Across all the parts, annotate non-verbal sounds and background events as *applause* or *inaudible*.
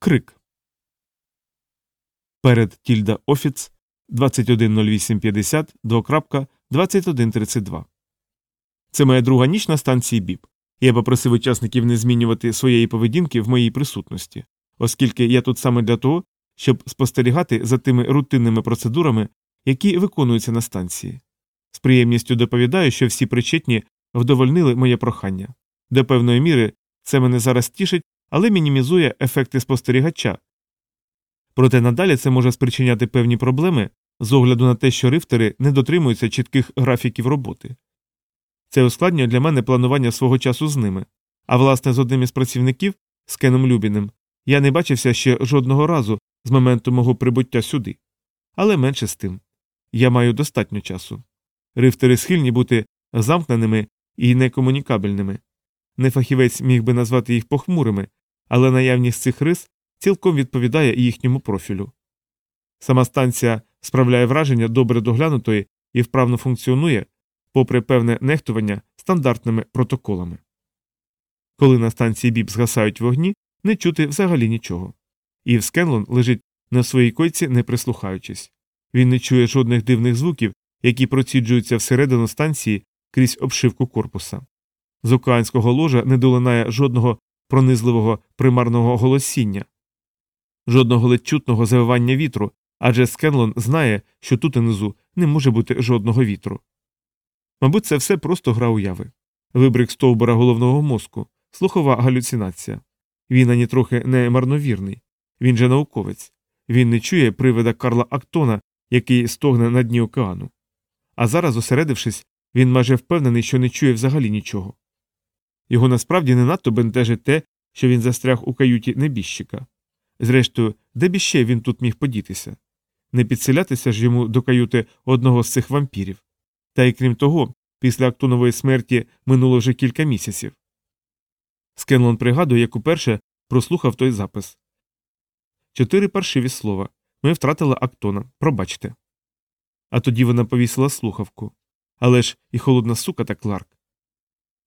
Крик. Перед Тільда Офіц 210850 2.2132. Це моя друга ніч на станції БІП. Я попросив учасників не змінювати своєї поведінки в моїй присутності, оскільки я тут саме для того, щоб спостерігати за тими рутинними процедурами, які виконуються на станції. З приємністю доповідаю, що всі причетні вдовольнили моє прохання. До певної міри це мене зараз тішить, але мінімізує ефекти спостерігача. Проте надалі це може спричиняти певні проблеми з огляду на те, що рифтери не дотримуються чітких графіків роботи. Це ускладнює для мене планування свого часу з ними, а власне з одним із працівників, з Кеном Любіним, я не бачився ще жодного разу з моменту мого прибуття сюди. Але менше з тим. Я маю достатньо часу. Рифтери схильні бути замкненими і некомунікабельними. Нефахівець міг би назвати їх похмурими, але наявність цих рис цілком відповідає їхньому профілю. Сама станція справляє враження добре доглянутої і вправно функціонує, попри певне нехтування стандартними протоколами. Коли на станції біб згасають вогні, не чути взагалі нічого. Ів Скенлон лежить на своїй койці, не прислухаючись. Він не чує жодних дивних звуків, які проціджуються всередину станції крізь обшивку корпуса. З океанського ложа не долинає жодного пронизливого примарного голосіння, жодного ледь чутного завивання вітру, адже Скенлон знає, що тут унизу не може бути жодного вітру. Мабуть, це все просто гра уяви. Вибрик стовбура головного мозку, слухова галюцинація. Він ані трохи не марновірний, він же науковець. Він не чує привида Карла Актона, який стогне на дні океану. А зараз, зосередившись, він майже впевнений, що не чує взагалі нічого. Його насправді не надто бентежить те, що він застряг у каюті небіжчика. Зрештою, де б іще він тут міг подітися? Не підселятися ж йому до каюти одного з цих вампірів. Та й крім того, після Актонової смерті минуло вже кілька місяців. Скенлон пригадує, як уперше прослухав той запис. Чотири паршиві слова. Ми втратили Актона. Пробачте. А тоді вона повісила слухавку. Але ж і холодна сука та Кларк.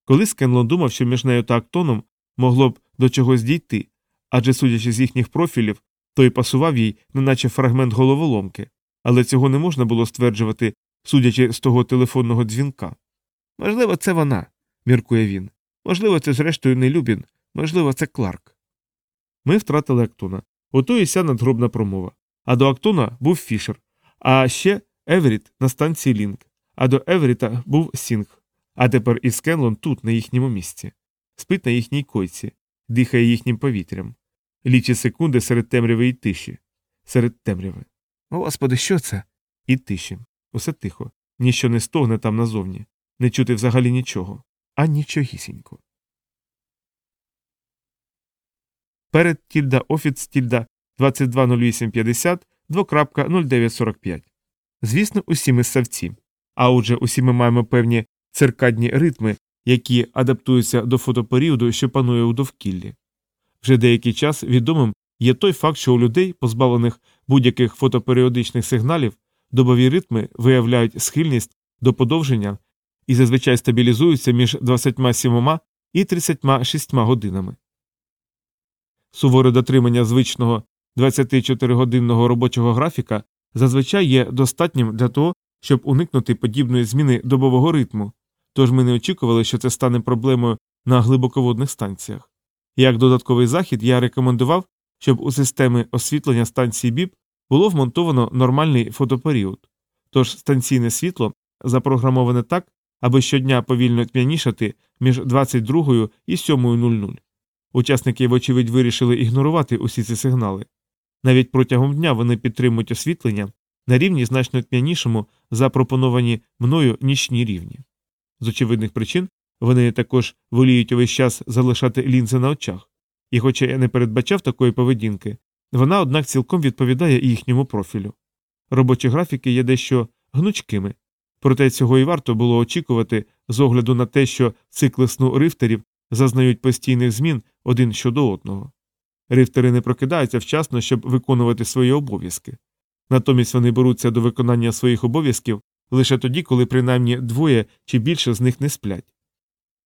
Коли Скенлон думав, що між нею та Актоном могло б до чогось дійти, адже, судячи з їхніх профілів, той пасував їй, неначе фрагмент головоломки, але цього не можна було стверджувати, судячи з того телефонного дзвінка. Можливо, це вона, міркує він. Можливо, це зрештою не Любін, можливо, це Кларк. Ми втратили Актона. Ото і ся надгробна промова. А до Актона був Фішер, а ще Еверіт на станції Лінк, а до Еверіта був Сінг. А тепер і Скенлон тут, на їхньому місці, спить на їхній койці, дихає їхнім повітрям, лічить секунди серед темряви і тиші, серед темряви. Господи, що це? І тиші. Усе тихо, ніщо не стогне там назовні, не чути взагалі нічого, а нічогісінько. Перед тільда офіц тільда 220850 2.0945. Звісно, усі ми ссавці. А отже, усі ми маємо певні циркадні ритми, які адаптуються до фотоперіоду, що панує у довкіллі. Вже деякий час відомим є той факт, що у людей, позбавлених будь-яких фотоперіодичних сигналів, добові ритми виявляють схильність до подовження і зазвичай стабілізуються між 27 і 36 годинами. Суворе дотримання звичного 24-годинного робочого графіка зазвичай є достатнім для того, щоб уникнути подібної зміни добового ритму, тож ми не очікували, що це стане проблемою на глибоководних станціях. Як додатковий захід я рекомендував, щоб у системи освітлення станції БІП було вмонтовано нормальний фотоперіод, тож станційне світло запрограмоване так, аби щодня повільно тьмянішати між 22 і 7.00. Учасники, вочевидь, вирішили ігнорувати усі ці сигнали. Навіть протягом дня вони підтримують освітлення на рівні значно тьмянішому запропоновані мною нічні рівні. З очевидних причин вони також воліють увесь час залишати лінзи на очах, і, хоча я не передбачав такої поведінки, вона, однак, цілком відповідає їхньому профілю. Робочі графіки є дещо гнучкими, проте цього і варто було очікувати з огляду на те, що цикли сну рифтерів зазнають постійних змін один щодо одного. Рифтери не прокидаються вчасно, щоб виконувати свої обов'язки. Натомість вони беруться до виконання своїх обов'язків лише тоді, коли принаймні двоє чи більше з них не сплять.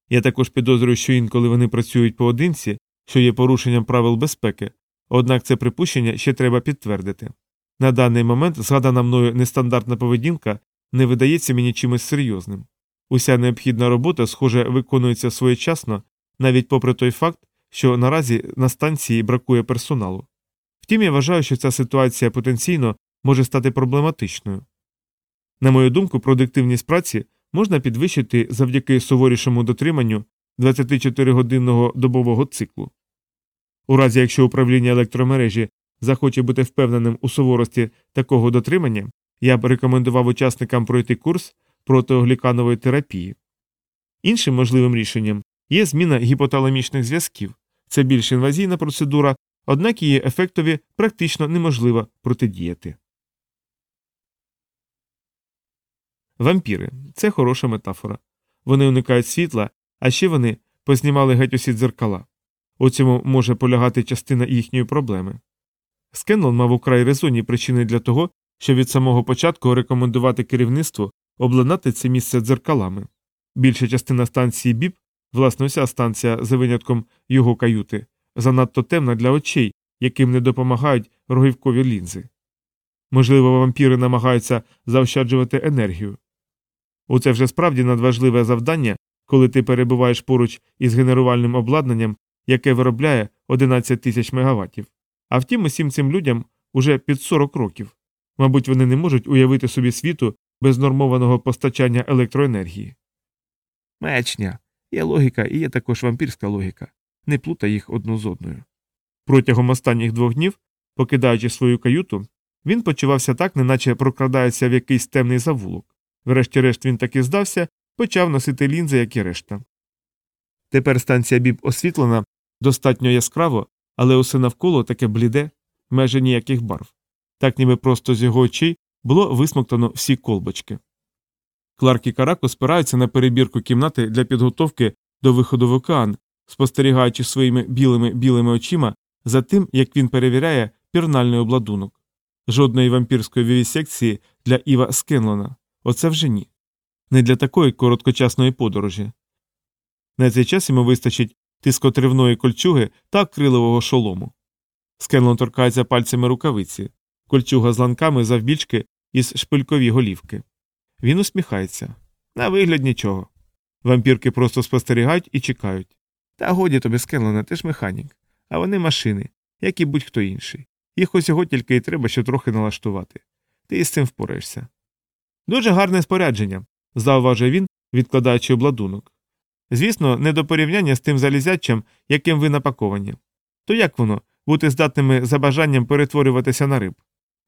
Я також підозрюю, що інколи вони працюють поодинці, що є порушенням правил безпеки, Однак це припущення ще треба підтвердити. На даний момент згадана мною нестандартна поведінка не видається мені чимось серйозним. Уся необхідна робота, схоже, виконується своєчасно, навіть попри той факт, що наразі на станції бракує персоналу. Втім, я вважаю, що ця ситуація потенційно може стати проблематичною. На мою думку, продуктивність праці можна підвищити завдяки суворішому дотриманню 24-годинного добового циклу. У разі якщо управління електромережі захоче бути впевненим у суворості такого дотримання, я б рекомендував учасникам пройти курс протиогліканової терапії. Іншим можливим рішенням є зміна гіпоталамічних зв'язків. Це більш інвазійна процедура, однак її ефектові практично неможливо протидіяти. Вампіри це хороша метафора. Вони уникають світла, а ще вони познімали геть усі дзеркала. У цьому може полягати частина їхньої проблеми. Скенлон мав украй резонні причини для того, щоб від самого початку рекомендувати керівництву обладнати це місце дзеркалами. Більша частина станції БІП, власне, уся станція за винятком його каюти, занадто темна для очей, яким не допомагають рогівкові лінзи. Можливо, вампіри намагаються заощаджувати енергію. У це вже справді надважливе завдання, коли ти перебуваєш поруч із генерувальним обладнанням, яке виробляє 11 тисяч мегаваттів. А втім, усім цим людям уже під 40 років. Мабуть, вони не можуть уявити собі світу без нормованого постачання електроенергії. Мечня. Є логіка і є також вампірська логіка. Не плутай їх одну з одною. Протягом останніх двох днів, покидаючи свою каюту, він почувався так, неначе прокрадається в якийсь темний завулок. Врешті-решт він таки здався, почав носити лінзи, як і решта. Тепер станція біб освітлена достатньо яскраво, але усе навколо таке бліде, майже ніяких барв. Так ніби просто з його очей було висмоктано всі колбочки. Кларк і Карако спираються на перебірку кімнати для підготовки до виходу в океан, спостерігаючи своїми білими білими очима за тим, як він перевіряє пірнальний обладунок. Жодної вампірської вівісекції для Іва Скенлона. Оце вже ні. Не для такої короткочасної подорожі. На цей час йому вистачить тискотривної кольчуги та акрилового шолому. Скенлон торкається пальцями рукавиці, кольчуга з ланками завбільшки із шпилькові голівки. Він усміхається. На вигляд нічого. Вампірки просто спостерігають і чекають. Та годі тобі, Скенлоне, ти ж механік, а вони машини, як і будь-хто інший. Їх усього тільки й треба ще трохи налаштувати. Ти із цим впораєшся. Дуже гарне спорядження, зауважує він, відкладаючи обладунок. Звісно, не до порівняння з тим залізячим, яким ви напаковані. То як воно бути здатними за бажанням перетворюватися на риб?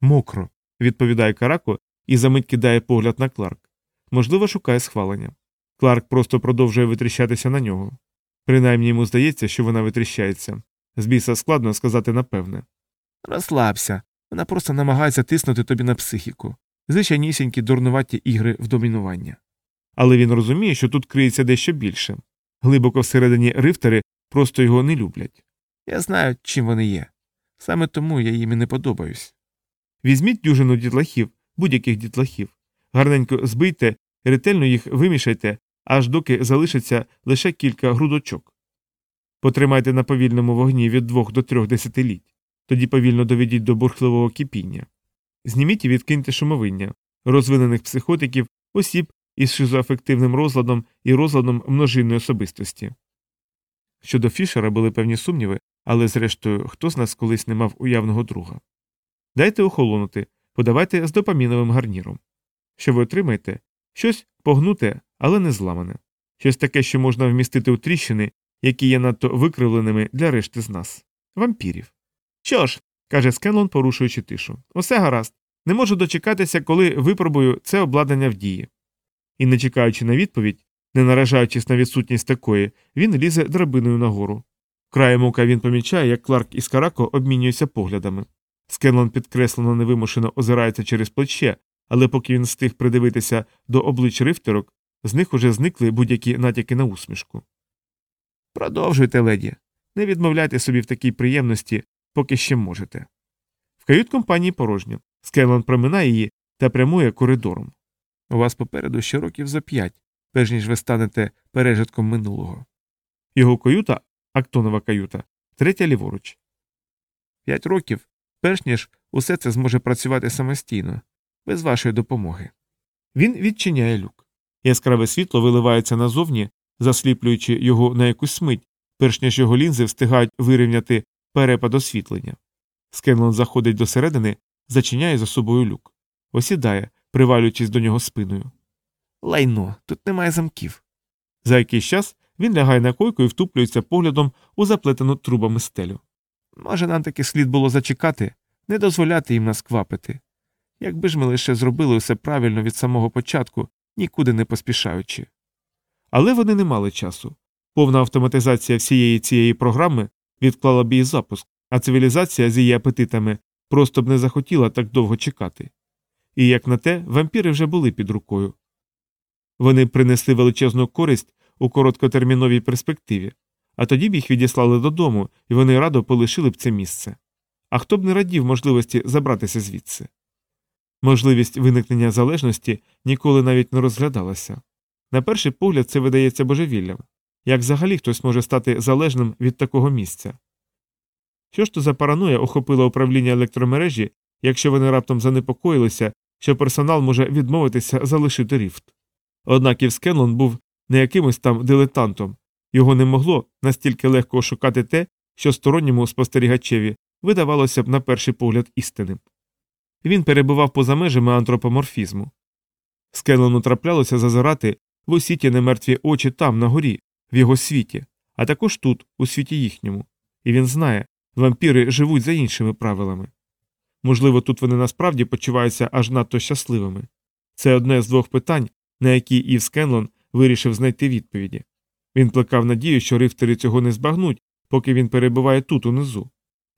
Мокро, відповідає Карако і замить кидає погляд на Кларк. Можливо, шукає схвалення. Кларк просто продовжує витріщатися на нього. Принаймні йому здається, що вона витріщається. З біса складно сказати напевне. Розслабся. Вона просто намагається тиснути тобі на психіку. Звичайнісінькі дурнуваті ігри в домінування. Але він розуміє, що тут криється дещо більше. Глибоко всередині рифтери просто його не люблять. Я знаю, чим вони є. Саме тому я їм і не подобаюсь. Візьміть дюжину дітлахів, будь-яких дітлахів, гарненько збийте, ретельно їх вимішайте, аж доки залишиться лише кілька грудочок. Потримайте на повільному вогні від двох до трьох десятиліть, тоді повільно доведіть до бурхливого кипіння. Зніміть і відкиньте шумовиння, розвинених психотиків, осіб із шизоафективним розладом і розладом множинної особистості. Щодо Фішера були певні сумніви, але зрештою, хто з нас колись не мав уявного друга. Дайте охолонути, подавайте з допаміновим гарніром. Що ви отримаєте? Щось погнуте, але не зламане, щось таке, що можна вмістити у тріщини, які є надто викривленими для решти з нас, вампірів. Що ж, каже Скенлон, порушуючи тишу, усе гаразд. Не можу дочекатися, коли випробую це обладнання в дії. І, не чекаючи на відповідь, не наражаючись на відсутність такої, він лізе драбиною нагору. Краєм ока він помічає, як Кларк із Карако обмінюються поглядами. Скенлон підкреслено невимушено озирається через плече, але поки він встиг придивитися до облич рифтерок, з них уже зникли будь-які натяки на усмішку. Продовжуйте, леді. Не відмовляйте собі в такій приємності, поки ще можете. В кают компанії порожньо. Скенлон проминає її та прямує коридором. У вас попереду ще років за п'ять, перш ніж ви станете пережитком минулого. Його каюта, актонова каюта, третя ліворуч. П'ять років, перш ніж усе це зможе працювати самостійно, без вашої допомоги. Він відчиняє люк. Яскраве світло виливається назовні, засліплюючи його на якусь мить, перш ніж його лінзи встигають вирівняти перепад освітлення. Скенлон заходить до середини, зачиняє за собою люк, осідає, привалюючись до нього спиною. Лайно, тут немає замків. За якийсь час він лягає на койку і втуплюється поглядом у заплетену трубами стелю. Може, нам таки слід було зачекати, не дозволяти їм нас квапити. Якби ж ми лише зробили все правильно від самого початку, нікуди не поспішаючи. Але вони не мали часу. Повна автоматизація всієї цієї програми відклала б її запуск, а цивілізація з її апетитами просто б не захотіла так довго чекати. І як на те, вампіри вже були під рукою. Вони принесли величезну користь у короткотерміновій перспективі, а тоді б їх відіслали додому, і вони радо полишили б це місце. А хто б не радів можливості забратися звідси? Можливість виникнення залежності ніколи навіть не розглядалася. На перший погляд, це видається божевіллям. Як взагалі хтось може стати залежним від такого місця? Що ж то за параноя охопила управління електромережі, якщо вони раптом занепокоїлися, що персонал може відмовитися залишити ріфт? Однак Ів Скенлон був не якимось там дилетантом, його не могло настільки легко шукати те, що сторонньому спостерігачеві видавалося б на перший погляд істинним. Він перебував поза межами антропоморфізму. Скенлону траплялося зазирати в усіті немертві очі там, на горі, в його світі, а також тут, у світі їхньому. І він знає, вампіри живуть за іншими правилами. Можливо, тут вони насправді почуваються аж надто щасливими. Це одне з двох питань, на які Ів Скенлон вирішив знайти відповіді. Він плекав надію, що рифтери цього не збагнуть, поки він перебуває тут унизу.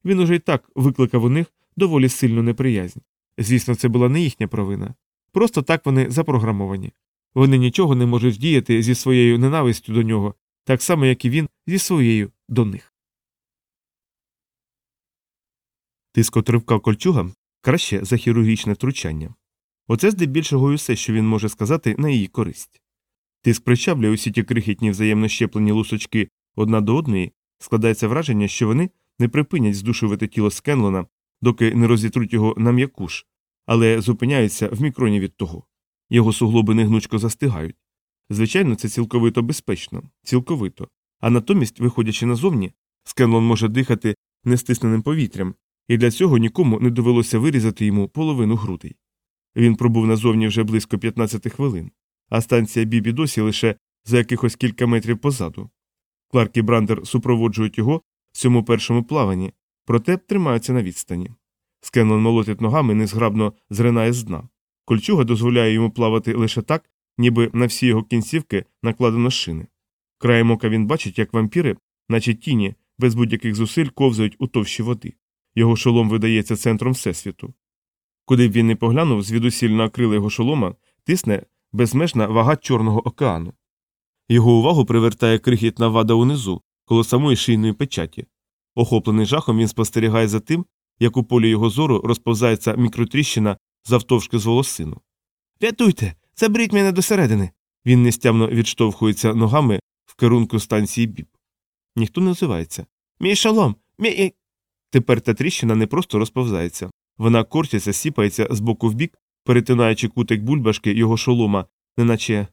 Він уже й так викликав у них доволі сильну неприязнь. Звісно, це була не їхня провина. Просто так вони запрограмовані. Вони нічого не можуть діяти зі своєю ненавистю до нього, так само, як і він зі своєю до них. Тиск отривка кольчуга краще за хірургічне втручання. Оце здебільшого й усе, що він може сказати на її користь. Тиск причавлює усі ті крихітні взаємно щеплені лусочки одна до одної, складається враження, що вони не припинять здушувати тіло Скенлона, доки не розітруть його на м'якуш, але зупиняються в мікроні від того. Його суглоби негнучко застигають. Звичайно, це цілковито безпечно, цілковито. А натомість, виходячи назовні, Скенлон може дихати нестисненим повітрям, і для цього нікому не довелося вирізати йому половину грудей. Він пробув назовні вже близько 15 хвилин, а станція Бібі досі лише за якихось кілька метрів позаду. Кларк і Брандер супроводжують його в цьому першому плаванні, проте тримаються на відстані. Скенлон молотить ногами, незграбно зринає з дна. Кольчуга дозволяє йому плавати лише так, ніби на всі його кінцівки накладено шини. Краєм ока він бачить, як вампіри, наче тіні, без будь-яких зусиль ковзають у товщі води. Його шолом видається центром Всесвіту. Куди б він не поглянув, звідусіль на акрили його шолома тисне безмежна вага Чорного океану. Його увагу привертає крихітна вада унизу, коло самої шийної печаті. Охоплений жахом він спостерігає за тим, як у полі його зору розповзається мікротріщина завтовшки з волосину. Рятуйте, заберіть мене досередини. Він нестямно відштовхується ногами в керунку станції біб. Ніхто не озивається. Мій шолом, мій. Тепер та тріщина не просто розповзається. Вона корчиться, сіпається з боку в бік, перетинаючи кутик бульбашки його шолома, неначе.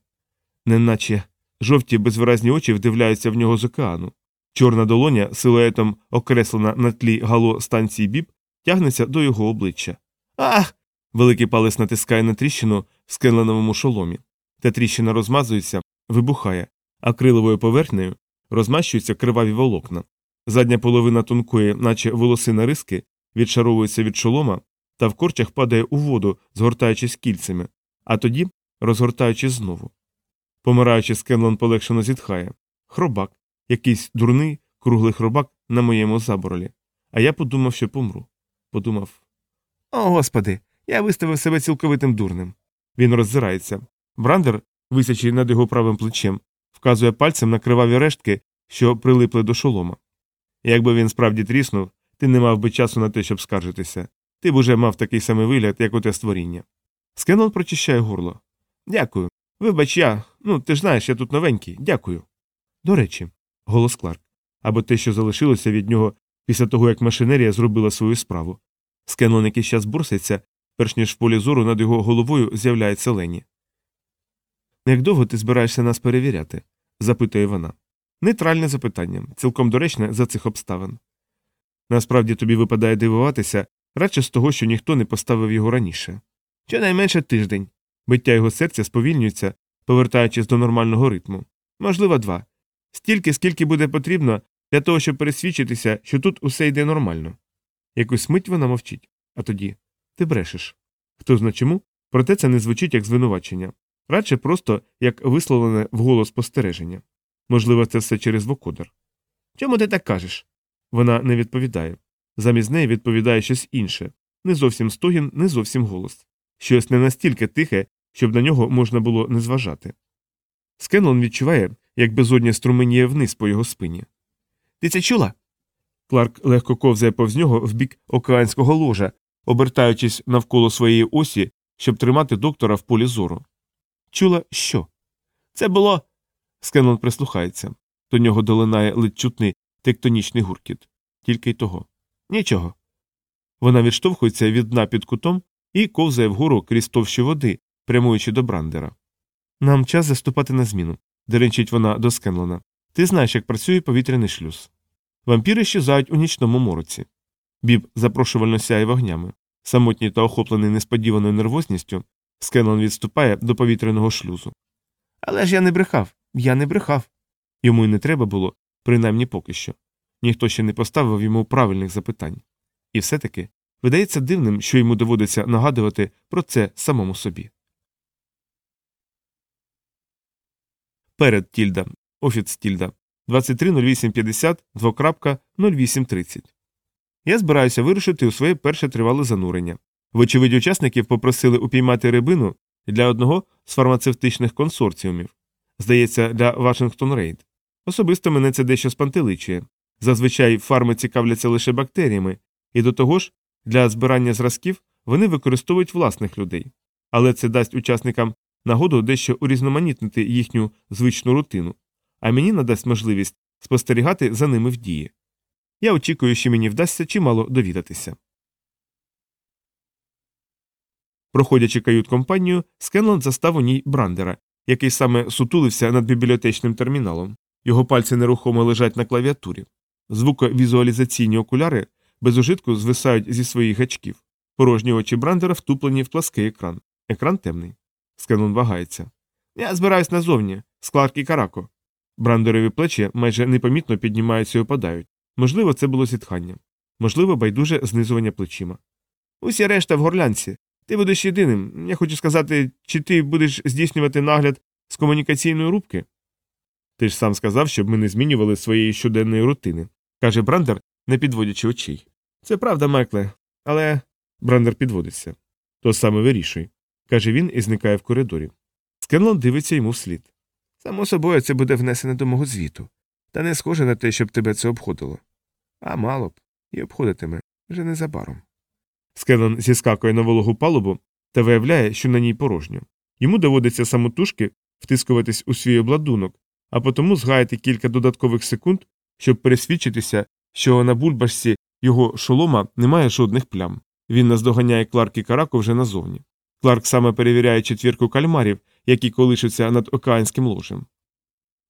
неначе. Жовті безвиразні очі вдивляються в нього з океану. Чорна долоня, силуетом окреслена на тлі гало станції біб, тягнеться до його обличчя. Ах! Великий палець натискає на тріщину в скенленому шоломі. Та тріщина розмазується, вибухає, а криловою поверхнею розмащуються криваві волокна. Задня половина тонкої, наче волосина риски, відшаровується від шолома та в корчах падає у воду, згортаючись кільцями, а тоді розгортаючись знову. Помираючи, Скенлон полегшено зітхає. Хробак, якийсь дурний, круглий хробак на моєму заборолі. А я подумав, що помру. Подумав. О, господи, я виставив себе цілковитим дурним. Він роззирається. Брандер, висячий над його правим плечем, вказує пальцем на криваві рештки, що прилипли до шолома. Якби він справді тріснув, ти не мав би часу на те, щоб скаржитися. Ти б уже мав такий самий вигляд, як у те створіння. Скенон прочищає горло. Дякую. Вибач, я. Ну, ти ж знаєш, я тут новенький. Дякую. До речі, голос Кларк. Або те, що залишилося від нього після того як машинерія зробила свою справу. Скенлон якийсь час бурситься, перш ніж в полі зору над його головою з'являється Лені. Як довго ти збираєшся нас перевіряти? запитує вона. Нейтральне запитання, цілком доречне за цих обставин. Насправді тобі випадає дивуватися радше з того, що ніхто не поставив його раніше. Щонайменше тиждень. Биття його серця сповільнюється, повертаючись до нормального ритму. Можливо, два. Стільки, скільки буде потрібно для того, щоб пересвідчитися, що тут усе йде нормально. Якусь мить вона мовчить, а тоді ти брешеш. Хто зна чому, проте це не звучить як звинувачення, радше просто як висловлене вголос спостереження. Можливо, це все через вокодер. Чому ти так кажеш? Вона не відповідає. Замість неї відповідає щось інше не зовсім стогін, не зовсім голос, щось не настільки тихе, щоб на нього можна було не зважати. Скенлон відчуває, як безодня струменіє вниз по його спині. Ти це чула? Кларк легко ковзає повз нього в бік океанського ложа, обертаючись навколо своєї осі, щоб тримати доктора в полі зору. Чула що? Це було. Скенлон прислухається. До нього долинає ледь чутний тектонічний гуркіт. Тільки й того. Нічого. Вона відштовхується від дна під кутом і ковзає вгору крізь товщі води, прямуючи до брандера. Нам час заступати на зміну, деренчить вона до Скенлона. Ти знаєш, як працює повітряний шлюз. Вампіри щезають у нічному мороці. Біб запрошувально сяє вогнями. Самотній та охоплений несподіваною нервозністю, Скенлон відступає до повітряного шлюзу. Але ж я не брехав, я не брехав. Йому й не треба було, принаймні поки що. Ніхто ще не поставив йому правильних запитань. І все таки видається дивним, що йому доводиться нагадувати про це самому собі. Перед Тільда. Офіс Тільда. 23.08.50, 2.08.30. Я збираюся вирушити у своє перше тривале занурення. Вочевидь, учасників попросили упіймати рибину для одного з фармацевтичних консорціумів. Здається, для Вашингтон Рейд. Особисто мене це дещо спантеличує. Зазвичай фарми цікавляться лише бактеріями, і до того ж, для збирання зразків вони використовують власних людей. Але це дасть учасникам нагоду дещо урізноманітнити їхню звичну рутину, а мені надасть можливість спостерігати за ними в дії. Я очікую, що мені вдасться чимало довідатися. Проходячи кают компанію, Скенланд застав у ній брандера, який саме сутулився над бібліотечним терміналом. Його пальці нерухомо лежать на клавіатурі. Звуковізуалізаційні окуляри без ужитку звисають зі своїх гачків. Порожні очі брандера втуплені в плаский екран. Екран темний. Скенлон вагається. Я збираюсь назовні, з і Карако. Брандерові плечі майже непомітно піднімаються і опадають. Можливо, це було зітхання. Можливо, байдуже знизування плечима. Усі решта в горлянці. Ти будеш єдиним. Я хочу сказати, чи ти будеш здійснювати нагляд з комунікаційної рубки? Ти ж сам сказав, щоб ми не змінювали своєї щоденної рутини, каже Брандер, не підводячи очей. Це правда, Майкле, але. Брандер підводиться. То саме вирішуй, каже він і зникає в коридорі. Скенлон дивиться йому вслід. Само собою, це буде внесене до мого звіту. Та не схоже на те, щоб тебе це обходило. А мало б, і обходитиме вже незабаром. Скенлон зіскакує на вологу палубу та виявляє, що на ній порожньо. Йому доводиться самотужки втискуватись у свій обладунок, а потому згаяти кілька додаткових секунд, щоб пересвідчитися, що на бульбашці його шолома немає жодних плям. Він наздоганяє Кларк і Карако вже назовні. Кларк саме перевіряє четвірку кальмарів, які колишуться над океанським ложем.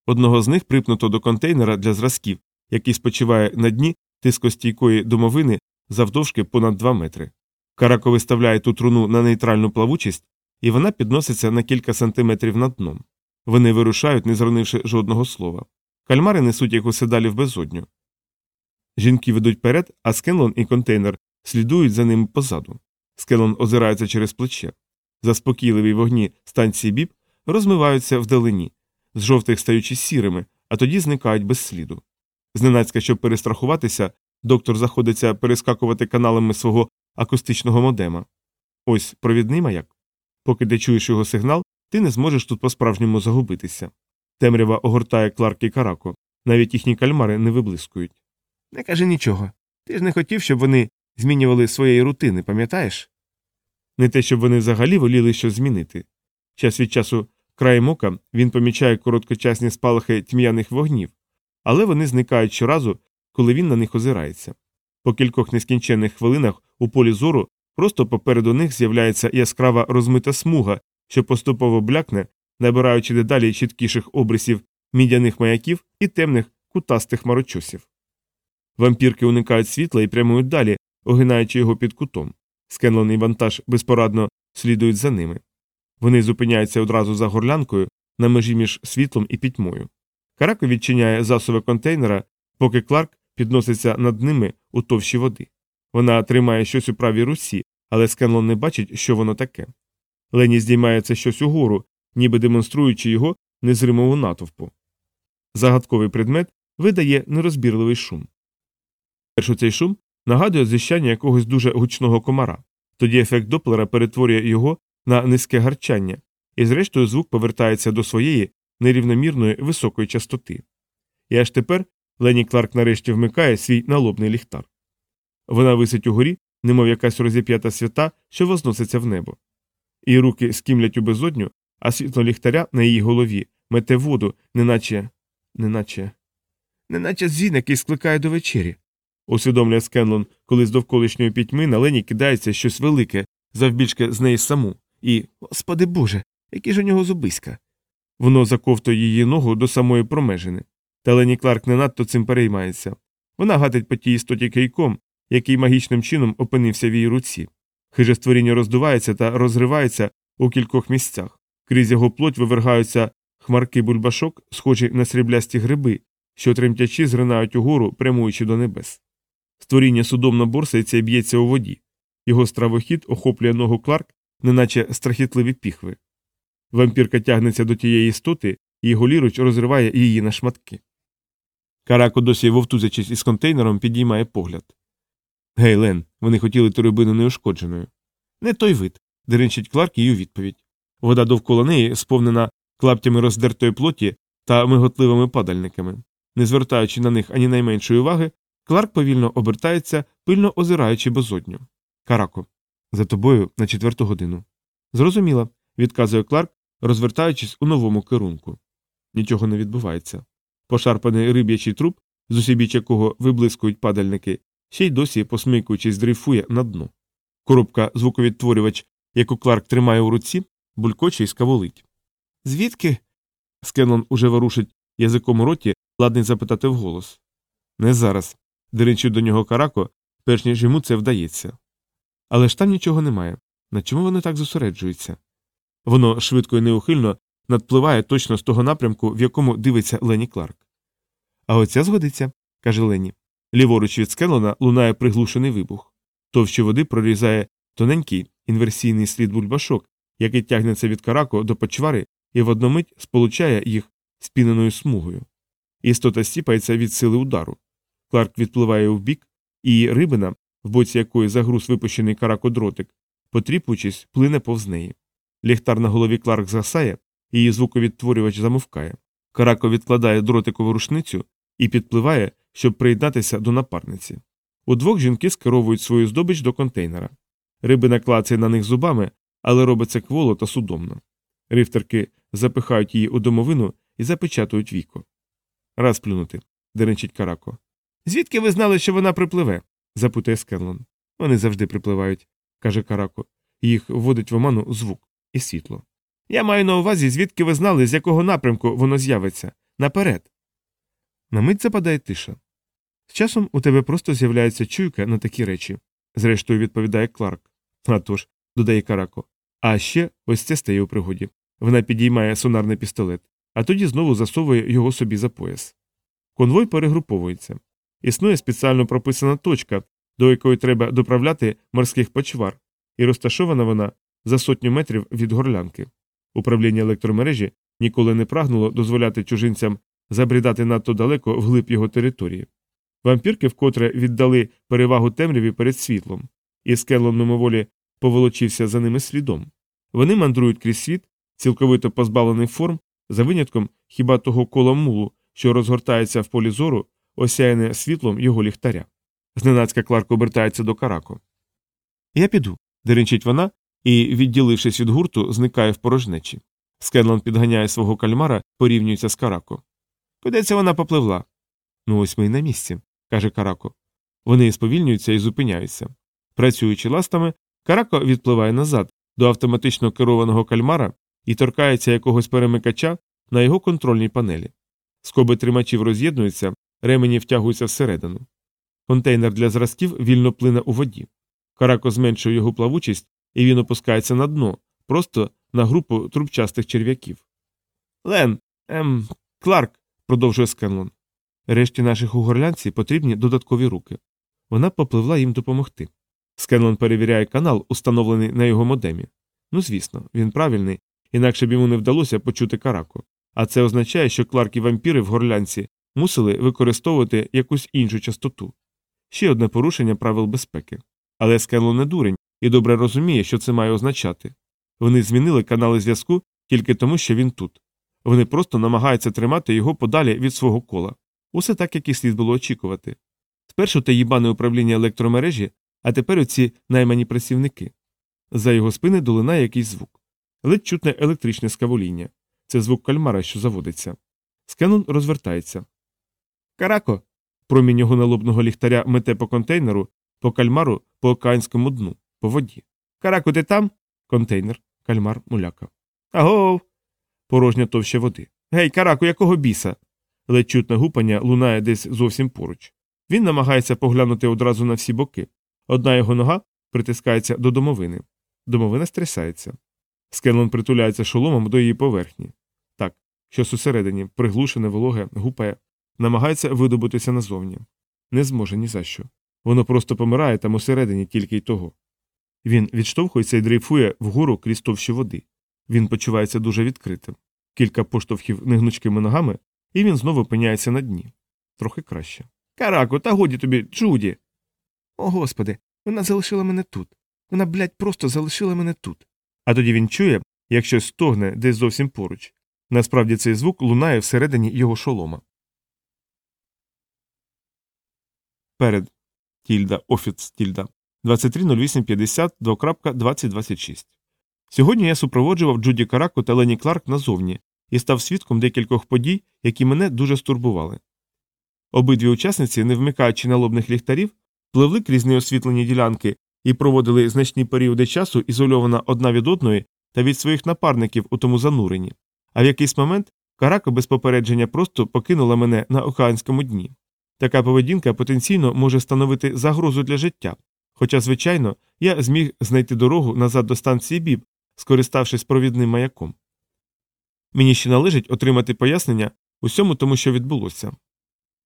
Одного з них припнуто до контейнера для зразків, який спочиває на дні тискостійкої домовини завдовжки понад 2 метри. Карако виставляє ту труну на нейтральну плавучість, і вона підноситься на кілька сантиметрів над дном. Вони вирушають, не зронивши жодного слова. Кальмари несуть їх усе далі в безодню. Жінки ведуть перед, а Скенлон і контейнер слідують за ним позаду. Скелон озирається через плече. Заспокійливі вогні станції біб розмиваються вдалині, з жовтих стаючи сірими, а тоді зникають без сліду. Зненацька, щоб перестрахуватися, доктор заходиться перескакувати каналами свого акустичного модема. Ось провідний маяк. Поки ти чуєш його сигнал, ти не зможеш тут по-справжньому загубитися. Темрява огортає Кларк і Карако, навіть їхні кальмари не виблискують. Не кажи нічого. Ти ж не хотів, щоб вони змінювали своєї рутини, пам'ятаєш? Не те, щоб вони взагалі воліли щось змінити. Час від часу краєм ока він помічає короткочасні спалахи тьмяних вогнів, але вони зникають щоразу, коли він на них озирається. По кількох нескінченних хвилинах у полі зору просто попереду них з'являється яскрава розмита смуга, що поступово блякне, набираючи дедалі чіткіших обрисів мідяних маяків і темних кутастих марочосів. Вампірки уникають світла і прямують далі, огинаючи його під кутом. Скенлон і вантаж безпорадно слідують за ними. Вони зупиняються одразу за горлянкою на межі між світлом і пітьмою. Карако відчиняє засови контейнера, поки Кларк підноситься над ними у товщі води. Вона тримає щось у правій руці, але Скенлон не бачить, що воно таке. Лені здіймає це щось угору, ніби демонструючи його незримову натовпу. Загадковий предмет видає нерозбірливий шум. Першу цей шум нагадує зіщання якогось дуже гучного комара, тоді ефект Доплера перетворює його на низьке гарчання, і зрештою звук повертається до своєї нерівномірної високої частоти. І аж тепер Лені Кларк нарешті вмикає свій налобний ліхтар. Вона висить угорі, немов якась розіп'ята свята, що возноситься в небо. Її руки скімлять у безодню, а світло ліхтаря на її голові мете воду, неначе. неначе. неначе зін, який скликає до вечері. усвідомлює Скенлон, коли з довколишньої пітьми на Лені кидається щось велике, завбільшки з неї саму, і, господи Боже, які ж у нього зубиська. Воно заковтує її ногу до самої промежини. Та Лені Кларк не надто цим переймається. Вона гатить по тій істоті кийком, який магічним чином опинився в її руці. Хиже створіння роздувається та розривається у кількох місцях. Крізь його плоть вивергаються хмарки бульбашок, схожі на сріблясті гриби, що тремтячи зринають угору, прямуючи до небес. Створіння судомно борсається і б'ється у воді. Його стравохід охоплює ногу Кларк, неначе страхітливі піхви. Вампірка тягнеться до тієї істоти, і його ліруч розриває її на шматки. Карако, досі вовтузячись із контейнером, підіймає погляд. Гей, Лен, вони хотіли ту рибину неушкодженою. Не той вид, деренчить Кларк її у відповідь. Вода довкола неї сповнена клаптями роздертої плоті та миготливими падальниками. Не звертаючи на них ані найменшої уваги, Кларк повільно обертається, пильно озираючи безодню. Карако. За тобою на четверту годину. Зрозуміла, відказує Кларк, розвертаючись у новому керунку. Нічого не відбувається. Пошарпаний риб'ячий труп, з усібіч якого виблискують падальники, ще й досі, посмикуючись, дрейфує на дно. Коробка звуковідтворювач, яку Кларк тримає у руці, булькоче і скаволить. Звідки? Скенлон уже ворушить язиком у роті, ладний запитати вголос. Не зараз. Деренчить до нього карако, перш ніж йому це вдається. Але ж там нічого немає. На чому воно так зосереджується? Воно швидко і неухильно надпливає точно з того напрямку, в якому дивиться Лені Кларк. А оця згодиться, каже Лені. Ліворуч від Скеллона лунає приглушений вибух. Товщі води прорізає тоненький інверсійний слід бульбашок, який тягнеться від карако до почвари і в одну мить сполучає їх спіненою смугою. Істота сіпається від сили удару. Кларк відпливає вбік, і рибина, в боці якої загруз випущений карако дротик, потріпуючись, плине повз неї. Ліхтар на голові Кларк згасає, її звуковідтворювач замовкає. Карако відкладає дротикову рушницю і підпливає, щоб приєднатися до напарниці. Удвох жінки скеровують свою здобич до контейнера. Рибина клацає на них зубами, але робить це кволо та судомно. Рифтерки запихають її у домовину і запечатують віко. Раз плюнути, деренчить Карако. Звідки ви знали, що вона припливе? Запитує Скенлон. Вони завжди припливають, каже Карако. Їх вводить в оману звук і світло. Я маю на увазі, звідки ви знали, з якого напрямку воно з'явиться. Наперед. На мить западає тиша. З часом у тебе просто з'являється чуйка на такі речі, зрештою відповідає Кларк. А тож, додає Карако. А ще ось це стає у пригоді. Вона підіймає сонарний пістолет, а тоді знову засовує його собі за пояс. Конвой перегруповується. Існує спеціально прописана точка, до якої треба доправляти морських почвар, і розташована вона за сотню метрів від горлянки. Управління електромережі ніколи не прагнуло дозволяти чужинцям забрідати надто далеко вглиб його території. Вампірки вкотре віддали перевагу темряві перед світлом, і скелом мимоволі поволочився за ними слідом. Вони мандрують крізь світ, цілковито позбавлений форм, за винятком хіба того кола мулу, що розгортається в полі зору, осяяне світлом його ліхтаря. Зненацька Кларк обертається до караку. Я піду, деренчить вона і, відділившись від гурту, зникає в порожнечі. Скенлан підганяє свого кальмара, порівнюється з карако. Це вона попливла? Ну, ось ми й на місці, каже Карако. Вони сповільнюються і зупиняються. Працюючи ластами, Карако відпливає назад до автоматично керованого кальмара і торкається якогось перемикача на його контрольній панелі. Скоби тримачів роз'єднуються, ремені втягуються всередину. Контейнер для зразків вільно плине у воді. Карако зменшує його плавучість, і він опускається на дно, просто на групу трубчастих черв'яків. Лен, ем, Кларк, продовжує Скенлон. Решті наших угорлянці потрібні додаткові руки. Вона попливла їм допомогти. Скенлон перевіряє канал, установлений на його модемі. Ну, звісно, він правильний, інакше б йому не вдалося почути караку. А це означає, що Кларк і вампіри в горлянці мусили використовувати якусь іншу частоту. Ще одне порушення правил безпеки. Але Скенлон не дурень і добре розуміє, що це має означати. Вони змінили канали зв'язку тільки тому, що він тут. Вони просто намагаються тримати його подалі від свого кола. Усе так, як і слід було очікувати. Спершу те їбане управління електромережі, а тепер оці наймані працівники. За його спини долинає якийсь звук. Ледь чутне електричне скавоління. Це звук кальмара, що заводиться. Скенон розвертається. Карако. Промінь його налобного ліхтаря мете по контейнеру, по кальмару, по океанському дну, по воді. Карако, ти там? Контейнер, кальмар, муляка. Агов. Порожня товща води. Гей, караку, якого біса? Ледь чутне гупання лунає десь зовсім поруч. Він намагається поглянути одразу на всі боки. Одна його нога притискається до домовини. Домовина стрясається. Скенлон притуляється шоломом до її поверхні. Так, щось усередині, приглушене, вологе, гупає, намагається видобутися назовні. Не зможе ні за що. Воно просто помирає там усередині тільки й того. Він відштовхується і дрейфує вгору крізь товщі води. Він почувається дуже відкритим. Кілька поштовхів негнучкими ногами, і він знову опиняється на дні. Трохи краще. Караку, та годі тобі, Джуді. О, господи, вона залишила мене тут. Вона, блядь, просто залишила мене тут. А тоді він чує, як щось стогне десь зовсім поруч. Насправді цей звук лунає всередині його шолома. Перед Тільда, офіс Тільда. 23.08.50 2.2026. Сьогодні я супроводжував Джуді Караку та Лені Кларк назовні і став свідком декількох подій, які мене дуже стурбували. Обидві учасниці, не вмикаючи налобних ліхтарів, пливли крізь неосвітлені ділянки і проводили значні періоди часу ізольована одна від одної та від своїх напарників у тому зануренні. А в якийсь момент Карако без попередження просто покинула мене на океанському дні. Така поведінка потенційно може становити загрозу для життя. Хоча, звичайно, я зміг знайти дорогу назад до станції Біб, скориставшись провідним маяком. Мені ще належить отримати пояснення усьому тому, що відбулося.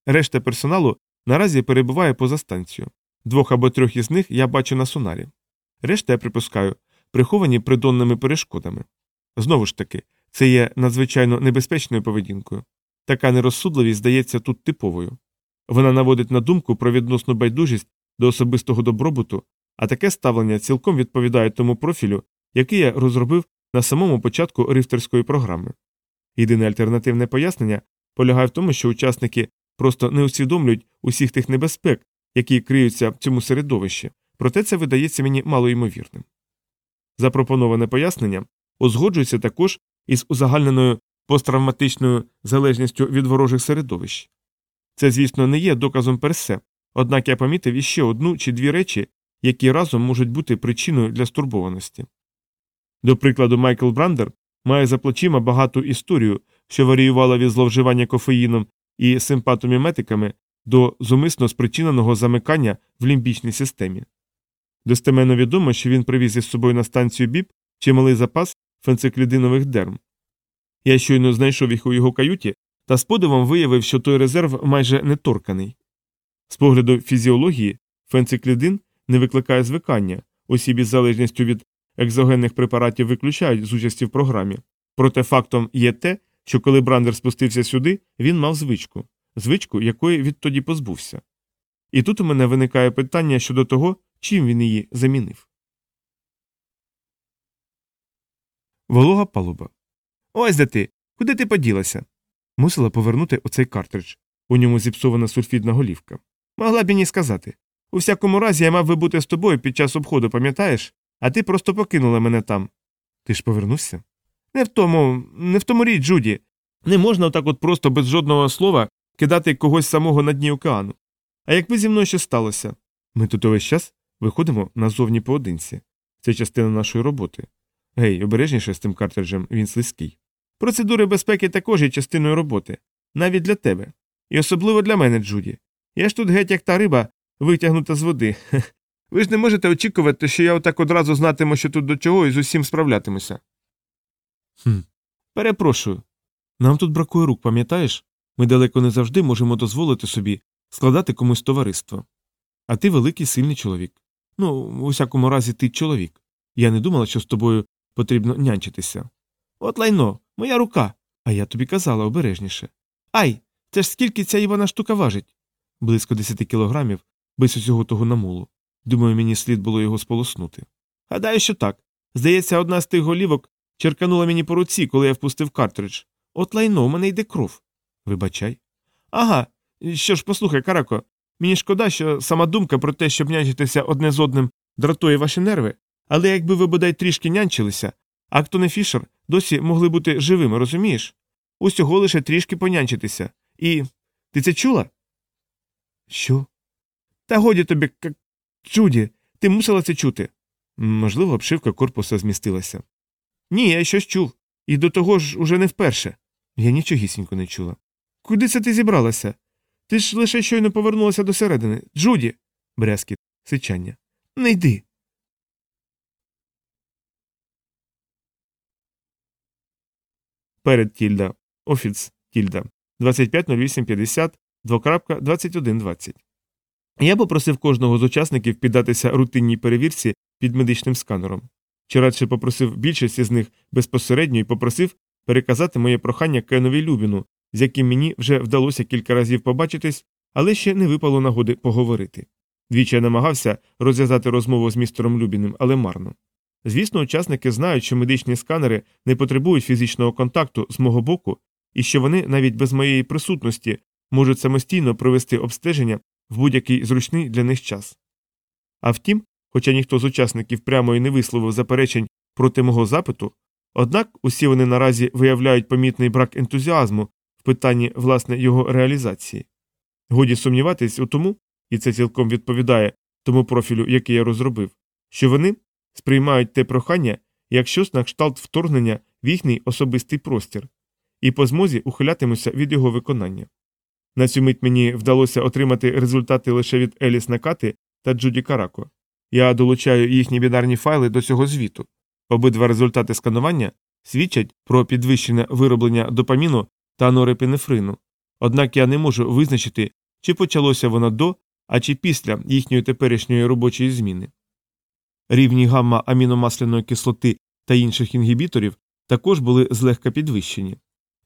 Решта персоналу наразі перебуває поза станцією. Двох або трьох із них я бачу на сонарі. Решта, я припускаю, приховані придонними перешкодами. Знову ж таки, це є надзвичайно небезпечною поведінкою. Така нерозсудливість здається тут типовою. Вона наводить на думку про відносну байдужість до особистого добробуту, а таке ставлення цілком відповідає тому профілю, який я розробив на самому початку рифтерської програми. Єдине альтернативне пояснення полягає в тому, що учасники просто не усвідомлюють усіх тих небезпек, які криються в цьому середовищі, проте це видається мені малоймовірним. Запропоноване пояснення узгоджується також із узагальненою посттравматичною залежністю від ворожих середовищ. Це, звісно, не є доказом персе, однак я помітив іще одну чи дві речі, які разом можуть бути причиною для стурбованості. До прикладу, Майкл Брандер має за плечима багату історію, що варіювала від зловживання кофеїном і симпатоміметиками до зумисно спричиненого замикання в лімбічній системі. Достеменно відомо, що він привіз із собою на станцію БІП чималий запас фенциклідинових дерм. Я щойно знайшов їх у його каюті та з подивом виявив, що той резерв майже не торканий. З погляду фізіології, фенциклідин не викликає звикання, осіб із залежністю від екзогенних препаратів виключають з участі в програмі. Проте фактом є те, що коли Брандер спустився сюди, він мав звичку, звичку, якої відтоді позбувся. І тут у мене виникає питання щодо того, чим він її замінив. Волога палуба. Ось де ти. Куди ти поділася? Мусила повернути оцей картридж. У ньому зіпсована сульфідна голівка. Могла б мені сказати. У всякому разі, я мав би бути з тобою під час обходу, пам'ятаєш? А ти просто покинула мене там. Ти ж повернувся? Не в тому, не в тому річ, Джуді. Не можна отак от просто без жодного слова кидати когось самого на дні океану. А якби зі мною щось сталося? Ми тут увесь час виходимо назовні поодинці. Це частина нашої роботи. Гей, обережніше з тим картриджем, він слизький. Процедури безпеки також є частиною роботи, навіть для тебе. І особливо для мене, Джуді. Я ж тут геть як та риба, витягнута з води. *laughs* Ви ж не можете очікувати, що я отак одразу знатиму, що тут до чого, і з усім справлятимуся. Хм. Перепрошую. Нам тут бракує рук, пам'ятаєш? Ми далеко не завжди можемо дозволити собі складати комусь товариство. А ти великий сильний чоловік. Ну, у всякому разі, ти чоловік. Я не думала, що з тобою потрібно нянчитися. От лайно, моя рука. А я тобі казала обережніше. Ай, це ж скільки ця Івана штука важить? Близько десяти кілограмів, без усього того намулу. Думаю, мені слід було його сполоснути. Гадаю, що так. Здається, одна з тих голівок черканула мені по руці, коли я впустив картридж. От лайно, у мене йде кров. Вибачай. Ага. Що ж, послухай, Карако, мені шкода, що сама думка про те, щоб нянчитися одне з одним, дратує ваші нерви, але якби ви бодай трішки нянчилися, Актон і Фішер досі могли бути живими, розумієш? Усього лише трішки понянчитися. І. Ти це чула? Що? Та годі тобі, к... Джуді, ти мусила це чути. Можливо, обшивка корпуса змістилася. Ні, я щось чув. І до того ж уже не вперше. Я нічогісінько не чула. Куди це ти зібралася? Ти ж лише щойно повернулася до середини. Джуді. Брязкіт, сичання. Не йди. Перед Тільда. Офіц Тільда. 25.08.50, 2.21.20. Я попросив кожного з учасників піддатися рутинній перевірці під медичним сканером. Чи радше попросив більшість з них безпосередньо і попросив переказати моє прохання Кенові Любіну, з яким мені вже вдалося кілька разів побачитись, але ще не випало нагоди поговорити. Двічі я намагався розв'язати розмову з містером Любіним, але марно. Звісно, учасники знають, що медичні сканери не потребують фізичного контакту з мого боку, і що вони навіть без моєї присутності можуть самостійно провести обстеження в будь-який зручний для них час. А втім, хоча ніхто з учасників прямо і не висловив заперечень проти мого запиту, однак усі вони наразі виявляють помітний брак ентузіазму в питанні власне його реалізації. Годі сумніватись у тому, і це цілком відповідає тому профілю, який я розробив, що вони сприймають те прохання як щось на кшталт вторгнення в їхній особистий простір, і по змозі ухилятимуться від його виконання. На цю мить мені вдалося отримати результати лише від Еліс Накати та Джуді Карако. Я долучаю їхні бінарні файли до цього звіту. Обидва результати сканування свідчать про підвищене вироблення допаміну та норепінефрину, однак я не можу визначити, чи почалося воно до, а чи після їхньої теперішньої робочої зміни. Рівні гамма аміномасляної кислоти та інших інгібіторів також були злегка підвищені,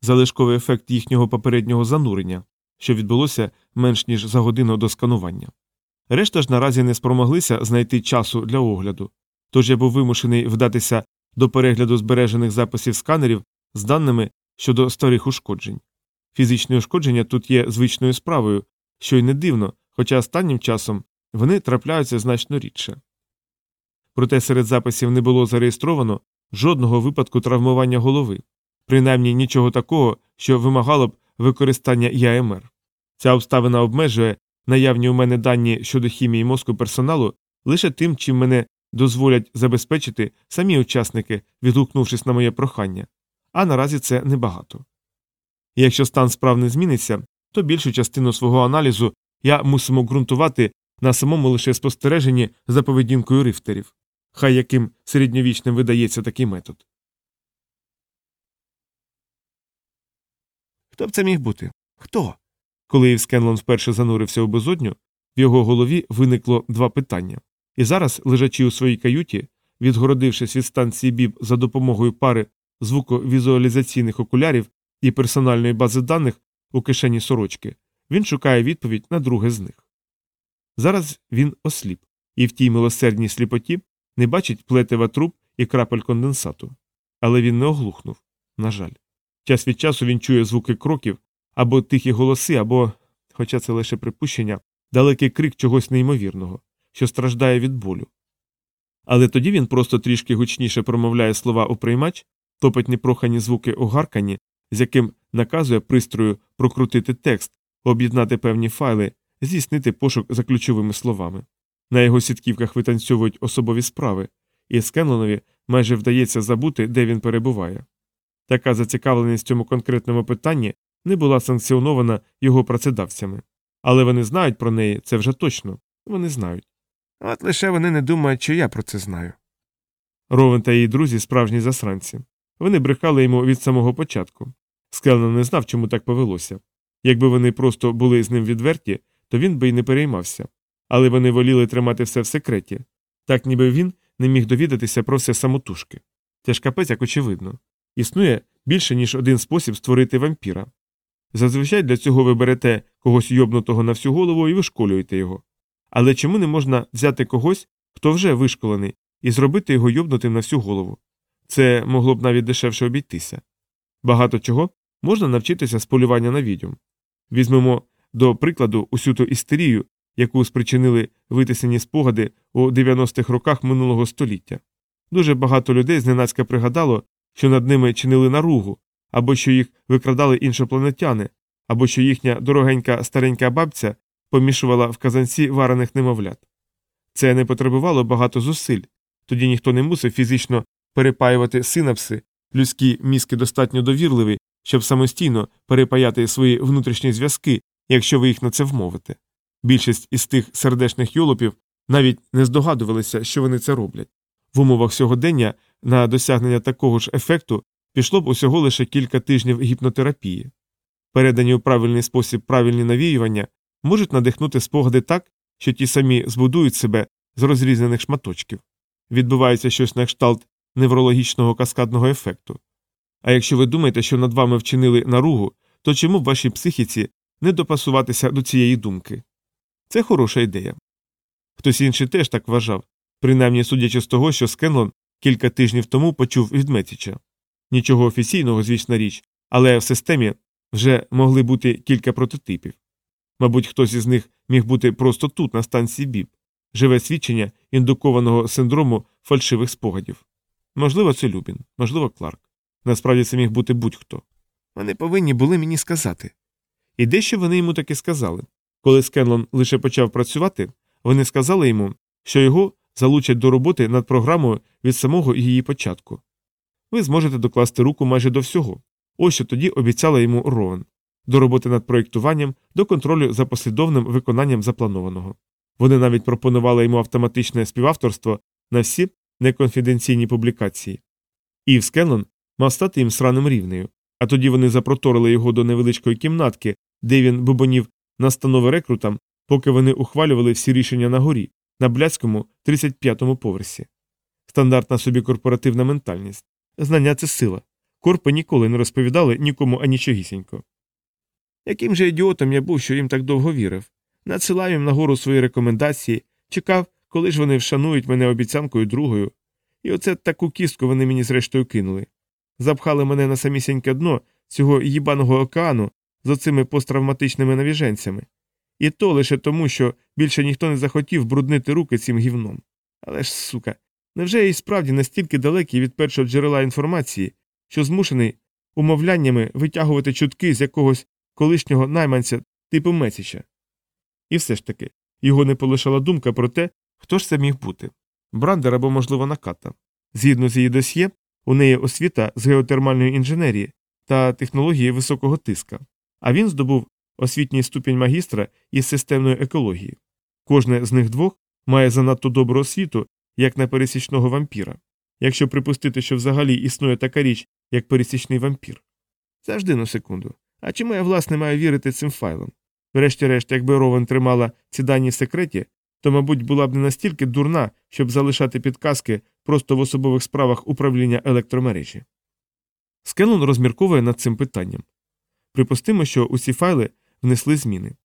залишковий ефект їхнього попереднього занурення, що відбулося менш ніж за годину до сканування. Решта ж наразі не спромоглися знайти часу для огляду, тож я був вимушений вдатися до перегляду збережених записів сканерів з даними щодо старих ушкоджень. Фізичні ушкодження тут є звичною справою, що й не дивно, хоча останнім часом вони трапляються значно рідше. Проте серед записів не було зареєстровано жодного випадку травмування голови, принаймні нічого такого, що вимагало б використання ЯМР. Ця обставина обмежує наявні у мене дані щодо хімії мозку персоналу лише тим, чим мене дозволять забезпечити самі учасники, відгукнувшись на моє прохання, а наразі це небагато. Якщо стан справ не зміниться, то більшу частину свого аналізу я мусимо ґрунтувати на самому лише спостереженні за поведінкою рифтерів, хай яким середньовічним видається такий метод. Хто б це міг бути? Хто? Коли Ів Скенлон вперше занурився у безодню, в його голові виникло два питання. І зараз, лежачи у своїй каюті, відгородившись від станції Біб за допомогою пари звуковізуалізаційних окулярів і персональної бази даних у кишені сорочки, він шукає відповідь на друге з них. Зараз він осліп, і в тій милосердній сліпоті не бачить плетева труб і крапель конденсату. Але він не оглухнув, на жаль. Час від часу він чує звуки кроків або тихі голоси, або, хоча це лише припущення, далекий крик чогось неймовірного, що страждає від болю. Але тоді він просто трішки гучніше промовляє слова у приймач, топить непрохані звуки у гарканні, з яким наказує пристрою прокрутити текст, об'єднати певні файли, здійснити пошук за ключовими словами. На його сітківках витанцьовують особові справи, і Скенлонові майже вдається забути, де він перебуває. Така зацікавленість в цьому конкретному питанні не була санкціонована його працедавцями. Але вони знають про неї, це вже точно. Вони знають. От лише вони не думають, що я про це знаю. Ровен та її друзі справжні засранці. Вони брехали йому від самого початку. Скелнон не знав, чому так повелося. Якби вони просто були з ним відверті, то він би й не переймався. Але вони воліли тримати все в секреті, так ніби він не міг довідатися про все самотужки. Це ж капець, як очевидно. Існує більше, ніж один спосіб створити вампіра. Зазвичай для цього ви берете когось йобнутого на всю голову і вишколюєте його. Але чому не можна взяти когось, хто вже вишколений, і зробити його йобнутим на всю голову? Це могло б навіть дешевше обійтися. Багато чого можна навчитися з полювання на відьом. Візьмемо до прикладу усю ту істерію, яку спричинили витисені спогади у 90-х роках минулого століття. Дуже багато людей зненацька пригадало, що над ними чинили наругу, або що їх викрадали іншопланетяни, або що їхня дорогенька старенька бабця помішувала в казанці варених немовлят. Це не потребувало багато зусиль, тоді ніхто не мусив фізично перепаювати синапси, людські мізки достатньо довірливі, щоб самостійно перепаяти свої внутрішні зв'язки, якщо ви їх на це вмовите. Більшість із тих сердечних йолопів навіть не здогадувалися, що вони це роблять. В умовах сьогодення на досягнення такого ж ефекту пішло б усього лише кілька тижнів гіпнотерапії. Передані у правильний спосіб правильні навіювання можуть надихнути спогади так, що ті самі збудують себе з розрізнених шматочків. Відбувається щось на кшталт неврологічного каскадного ефекту. А якщо ви думаєте, що над вами вчинили наругу, то чому б вашій психіці не допасуватися до цієї думки? Це хороша ідея. Хтось інший теж так вважав, принаймні судячи з того, що Скенлон кілька тижнів тому почув від Метіча. Нічого офіційного, звісна річ, але в системі вже могли бути кілька прототипів. Мабуть, хтось із них міг бути просто тут, на станції БІП, живе свідчення індукованого синдрому фальшивих спогадів. Можливо, це Любін, можливо, Кларк. Насправді це міг бути будь-хто. Вони повинні були мені сказати. І дещо вони йому таки сказали. Коли Скенлон лише почав працювати, вони сказали йому, що його залучать до роботи над програмою від самого її початку. Ви зможете докласти руку майже до всього. Ось що тоді обіцяла йому Роан. До роботи над проєктуванням, до контролю за послідовним виконанням запланованого. Вони навіть пропонували йому автоматичне співавторство на всі неконфіденційні публікації. Ів Скенлон мав стати їм сраним рівнею, а тоді вони запроторили його до невеличкої кімнатки, де він бубонів настанови рекрутам, поки вони ухвалювали всі рішення на горі, на блядському 35-му поверсі. Стандартна собі корпоративна ментальність. Знання це сила. Корпи ніколи не розповідали нікому анічогісінько. Яким же ідіотом я був, що їм так довго вірив? Надсилав їм нагору свої рекомендації, чекав, коли ж вони вшанують мене обіцянкою другою. І оце таку кістку вони мені зрештою кинули. Запхали мене на самісіньке дно цього їбаного океану з оцими посттравматичними навіженцями. І то лише тому, що більше ніхто не захотів бруднити руки цим гівном. Але ж, сука, невже я і справді настільки далекий від першого джерела інформації, що змушений умовляннями витягувати чутки з якогось колишнього найманця типу Месіча? І все ж таки, його не полишала думка про те, хто ж це міг бути Брандер або, можливо, Наката. Згідно з її досьє, у неї освіта з геотермальної інженерії та технології високого тиска, а він здобув освітній ступінь магістра із системної екології. Кожне з них двох має занадто добру освіту, як на пересічного вампіра, якщо припустити, що взагалі існує така річ, як пересічний вампір. Завжди на секунду. А чому я, власне, маю вірити цим файлам? Врешті-решт, якби Ровен тримала ці дані в секреті, то, мабуть, була б не настільки дурна, щоб залишати підказки просто в особових справах управління електромережі. Скеллон розмірковує над цим питанням. Припустимо, що усі файли внесли зміни.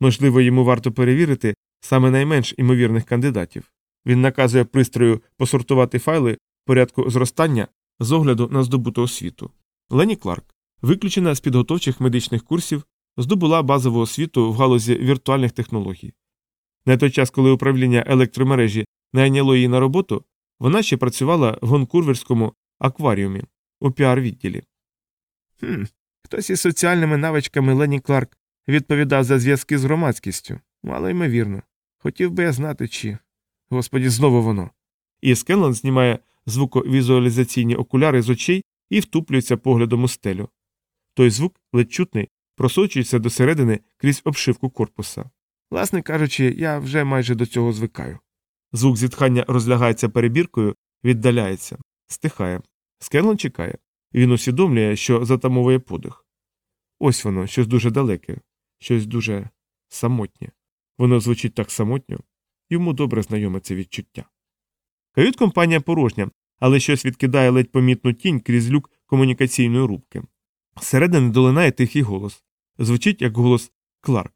Можливо, йому варто перевірити саме найменш імовірних кандидатів. Він наказує пристрою посортувати файли в порядку зростання з огляду на здобуту освіту. Лені Кларк, виключена з підготовчих медичних курсів, здобула базову освіту в галузі віртуальних технологій. На той час, коли управління електромережі найняло її на роботу, вона ще працювала в Гонкурверському акваріумі у піар-відділі. Хм, хтось із соціальними навичками Лені Кларк відповідав за зв'язки з громадськістю. Мало ймовірно. Хотів би я знати, чи. Господі, знову воно. І Скенлон знімає звуковізуалізаційні окуляри з очей і втуплюється поглядом у стелю. Той звук, ледь чутний, просочується до середини крізь обшивку корпуса. Власне кажучи, я вже майже до цього звикаю. Звук зітхання розлягається перебіркою, віддаляється, стихає. Скенлон чекає. Він усвідомлює, що затамовує подих. Ось воно, щось дуже далеке, щось дуже самотнє. Воно звучить так самотньо, йому добре знайоме це відчуття. Кают-компанія порожня, але щось відкидає ледь помітну тінь крізь люк комунікаційної рубки. Зсередини долинає тихий голос. Звучить як голос Кларк.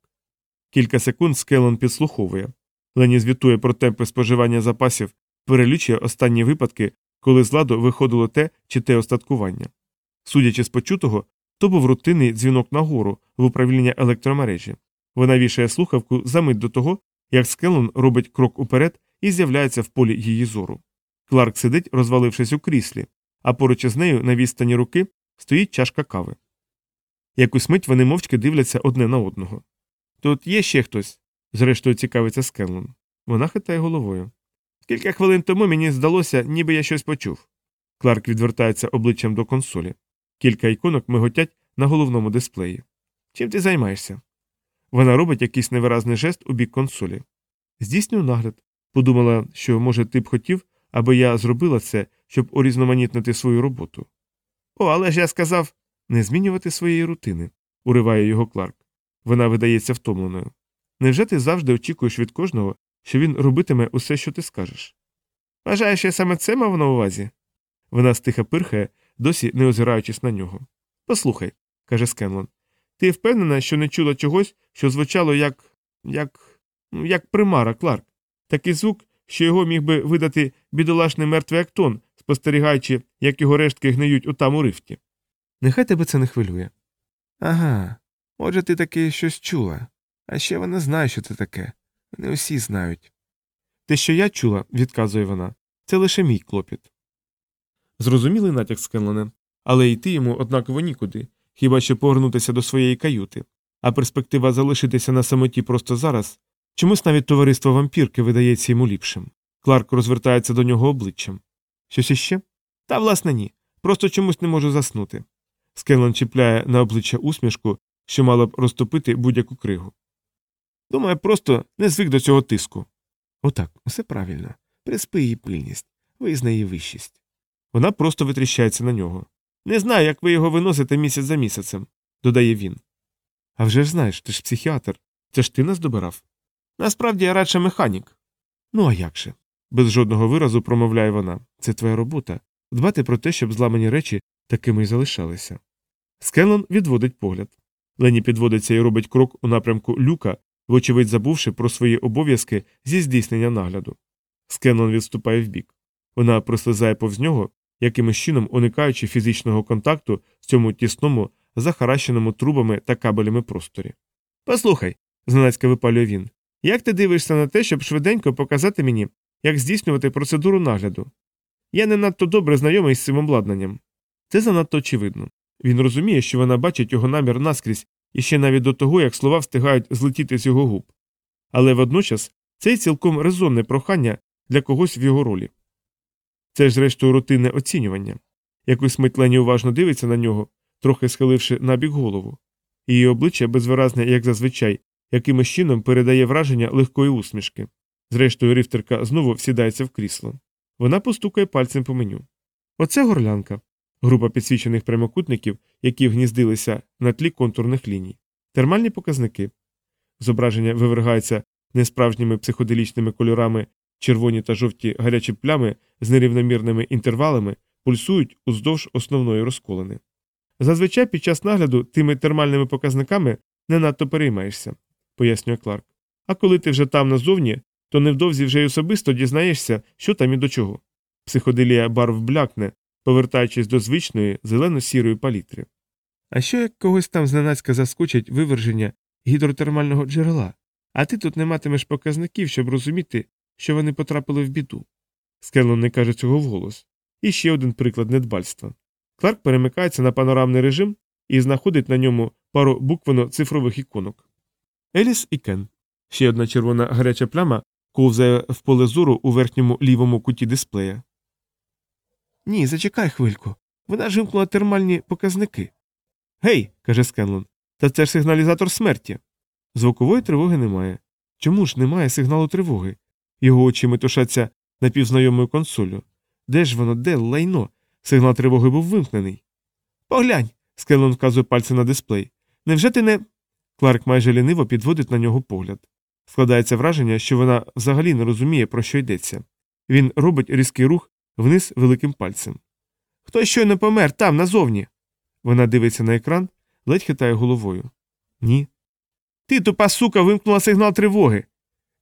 Кілька секунд Скелон підслуховує. Лені звітує про темпи споживання запасів, перелічує останні випадки, коли з ладу виходило те чи те остаткування. Судячи з почутого, то був рутинний дзвінок нагору в управління електромережі. Вона вішає слухавку за мить до того, як Скелон робить крок уперед і з'являється в полі її зору. Кларк сидить, розвалившись у кріслі, а поруч із нею на відстані руки стоїть чашка кави. Якусь мить вони мовчки дивляться одне на одного. Тут є ще хтось, зрештою цікавиться Скеллон. Вона хитає головою. Кілька хвилин тому мені здалося, ніби я щось почув. Кларк відвертається обличчям до консолі. Кілька іконок миготять на головному дисплеї. Чим ти займаєшся? Вона робить якийсь невиразний жест у бік консолі. Здійснюю нагляд. Подумала, що, може, ти б хотів, аби я зробила це, щоб урізноманітнити свою роботу. О, але ж я сказав не змінювати своєї рутини, уриває його Кларк. Вона видається втомленою. Невже ти завжди очікуєш від кожного, що він робитиме усе, що ти скажеш? Вважаєш, я саме це мав на увазі? Вона стиха пирхає, досі не озираючись на нього. Послухай, каже Скенлон, ти впевнена, що не чула чогось, що звучало як. як. ну, як примара, Кларк. Такий звук, що його міг би видати бідолашний мертвий актон, спостерігаючи, як його рештки гниють у там у рифті. Нехай тебе це не хвилює. Ага. Отже, ти таки щось чула. А ще вона знає, що це таке. Не усі знають. Те, що я чула, відказує вона, це лише мій клопіт. Зрозумілий натяк Скенлене, але йти йому однаково нікуди, хіба що повернутися до своєї каюти, а перспектива залишитися на самоті просто зараз чомусь навіть товариство вампірки видається йому ліпшим. Кларк розвертається до нього обличчям. Щось іще? Та, власне, ні. Просто чомусь не можу заснути. Скенлен чіпляє на обличчя усмішку, що мала б розтопити будь-яку кригу. Думаю, просто не звик до цього тиску. Отак, усе правильно. Приспи її пильність, визнай її вищість. Вона просто витріщається на нього. Не знаю, як ви його виносите місяць за місяцем, додає він. А вже ж знаєш, ти ж психіатр. Це ж ти нас добирав. Насправді я радше механік. Ну а як же? без жодного виразу промовляє вона. Це твоя робота дбати про те, щоб зламані речі такими й залишалися. Скеллон відводить погляд. Лені підводиться і робить крок у напрямку люка, вочевидь забувши про свої обов'язки зі здійснення нагляду. Скеннон відступає вбік. Вона прослизає повз нього, якимось чином уникаючи фізичного контакту в цьому тісному, захаращеному трубами та кабелями просторі. Послухай, зненацька випалює він, як ти дивишся на те, щоб швиденько показати мені, як здійснювати процедуру нагляду? Я не надто добре знайомий з цим обладнанням. Це занадто очевидно. Він розуміє, що вона бачить його намір наскрізь і ще навіть до того, як слова встигають злетіти з його губ. Але водночас це й цілком резонне прохання для когось в його ролі. Це ж, зрештою, рутинне оцінювання. Якось мить Лені уважно дивиться на нього, трохи схиливши набік голову. Її обличчя безвиразне, як зазвичай, якимось чином передає враження легкої усмішки. Зрештою, рифтерка знову всідається в крісло. Вона постукає пальцем по меню. Оце горлянка. Група підсвічених прямокутників, які вгніздилися на тлі контурних ліній. Термальні показники. Зображення вивергаються несправжніми психоделічними кольорами, червоні та жовті гарячі плями з нерівномірними інтервалами пульсують уздовж основної розколини. Зазвичай під час нагляду тими термальними показниками не надто переймаєшся, пояснює Кларк. А коли ти вже там назовні, то невдовзі вже й особисто дізнаєшся, що там і до чого. Психоделія барв блякне, повертаючись до звичної зелено-сірої палітри. А що як когось там зненацька заскочить виверження гідротермального джерела, а ти тут не матимеш показників, щоб розуміти, що вони потрапили в біду? Скеллон не каже цього вголос. І ще один приклад недбальства. Кларк перемикається на панорамний режим і знаходить на ньому пару буквено-цифрових іконок. Еліс і Кен. Ще одна червона гаряча пляма ковзає в поле зору у верхньому лівому куті дисплея. Ні, зачекай хвильку. Вона ж вимкнула термальні показники. Гей, каже Скенлон, та це ж сигналізатор смерті. Звукової тривоги немає. Чому ж немає сигналу тривоги? Його очі метушаться напівзнайомою консолю. Де ж воно, де лайно? Сигнал тривоги був вимкнений. Поглянь. Скенлон вказує пальцем на дисплей. Невже ти не. Кларк майже ліниво підводить на нього погляд. Складається враження, що вона взагалі не розуміє, про що йдеться. Він робить різкий рух вниз великим пальцем. Хтось щойно помер там, назовні. Вона дивиться на екран, ледь хитає головою. Ні. Ти, тупа сука, вимкнула сигнал тривоги.